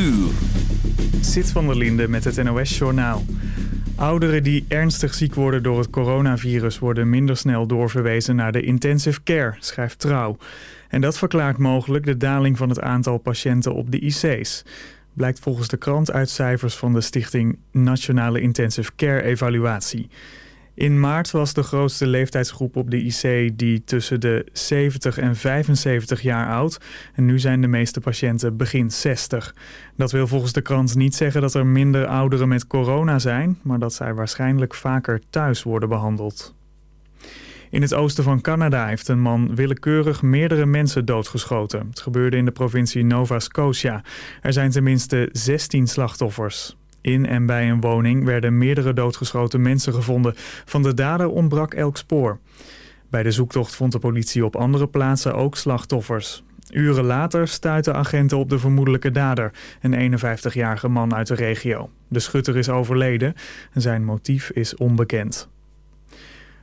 uur. Zit van der Linde met het NOS-journaal. Ouderen die ernstig ziek worden door het coronavirus... worden minder snel doorverwezen naar de intensive care, schrijft Trouw. En dat verklaart mogelijk de daling van het aantal patiënten op de IC's. Blijkt volgens de krant uit cijfers van de stichting Nationale Intensive Care Evaluatie. In maart was de grootste leeftijdsgroep op de IC die tussen de 70 en 75 jaar oud. En nu zijn de meeste patiënten begin 60. Dat wil volgens de krant niet zeggen dat er minder ouderen met corona zijn, maar dat zij waarschijnlijk vaker thuis worden behandeld. In het oosten van Canada heeft een man willekeurig meerdere mensen doodgeschoten. Het gebeurde in de provincie Nova Scotia. Er zijn tenminste 16 slachtoffers. In en bij een woning werden meerdere doodgeschoten mensen gevonden. Van de dader ontbrak elk spoor. Bij de zoektocht vond de politie op andere plaatsen ook slachtoffers. Uren later stuiten agenten op de vermoedelijke dader, een 51-jarige man uit de regio. De schutter is overleden en zijn motief is onbekend.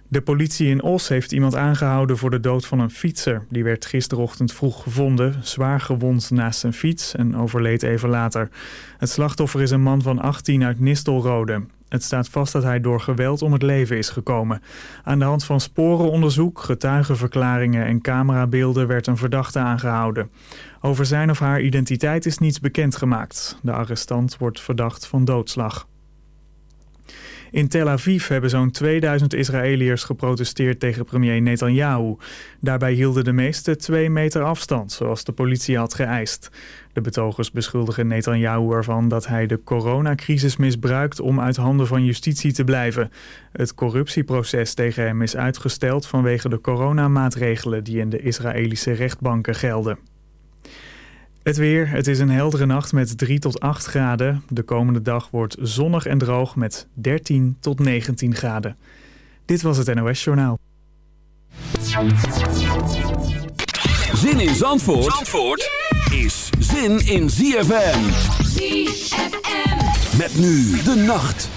De politie in Os heeft iemand aangehouden voor de dood van een fietser. Die werd gisterochtend vroeg gevonden, zwaar gewond naast zijn fiets en overleed even later. Het slachtoffer is een man van 18 uit Nistelrode. Het staat vast dat hij door geweld om het leven is gekomen. Aan de hand van sporenonderzoek, getuigenverklaringen en camerabeelden werd een verdachte aangehouden. Over zijn of haar identiteit is niets bekendgemaakt. De arrestant wordt verdacht van doodslag. In Tel Aviv hebben zo'n 2000 Israëliërs geprotesteerd tegen premier Netanyahu. Daarbij hielden de meesten twee meter afstand, zoals de politie had geëist. De betogers beschuldigen Netanyahu ervan dat hij de coronacrisis misbruikt om uit handen van justitie te blijven. Het corruptieproces tegen hem is uitgesteld vanwege de coronamaatregelen die in de Israëlische rechtbanken gelden. Het weer. Het is een heldere nacht met 3 tot 8 graden. De komende dag wordt zonnig en droog met 13 tot 19 graden. Dit was het NOS Journaal. Zin in Zandvoort, Zandvoort is zin in ZFM. ZFM. Met nu de nacht.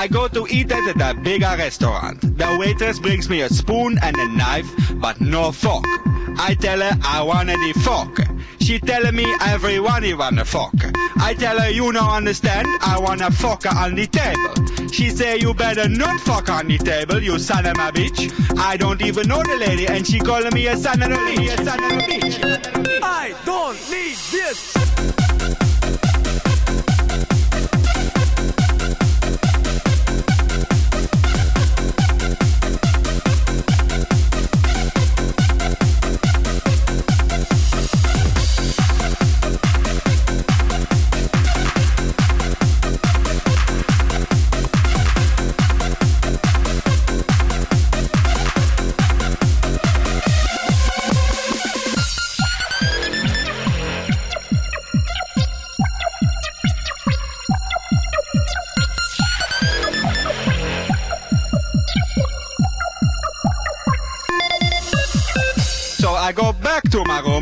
I go to eat at a bigger restaurant. The waitress brings me a spoon and a knife, but no fork. I tell her I want the fork. She telling me everyone you want a fork. I tell her you don't understand, I want a fork on the table. She say you better not fuck on the table, you son of a bitch. I don't even know the lady, and she calling me a son of a bitch. A son of a bitch. I don't need this.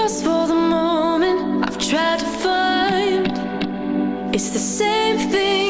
lost for the moment. I've tried to find it's the same thing.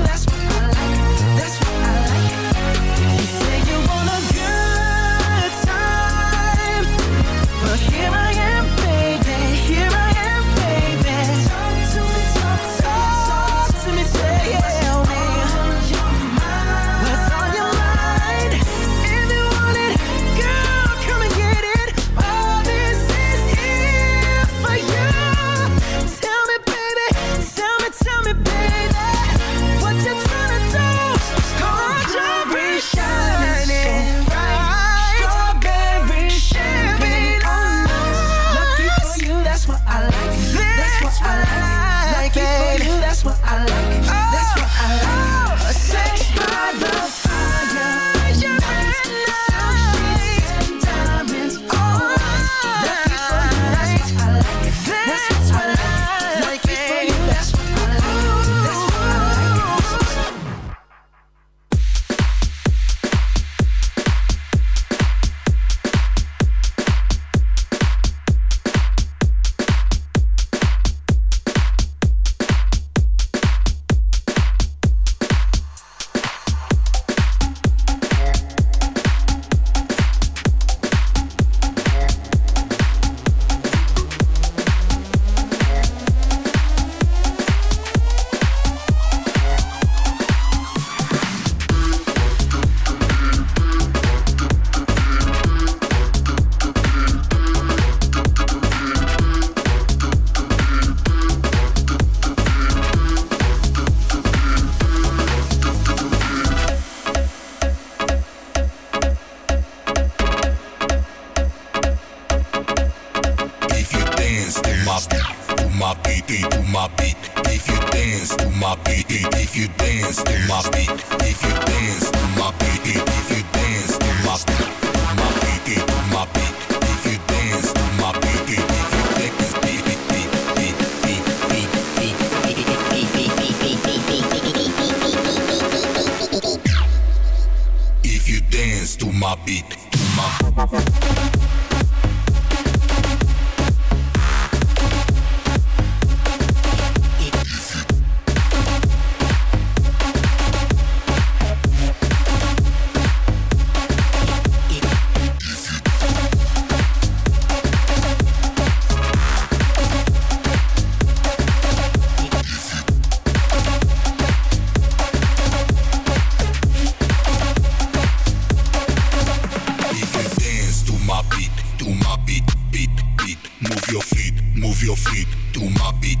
muziek, doe maar beat.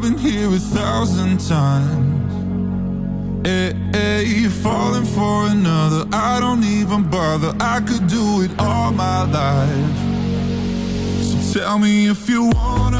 I've been here a thousand times. Hey, hey, you're falling for another. I don't even bother. I could do it all my life. So tell me if you wanna,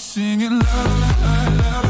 singing la la la la.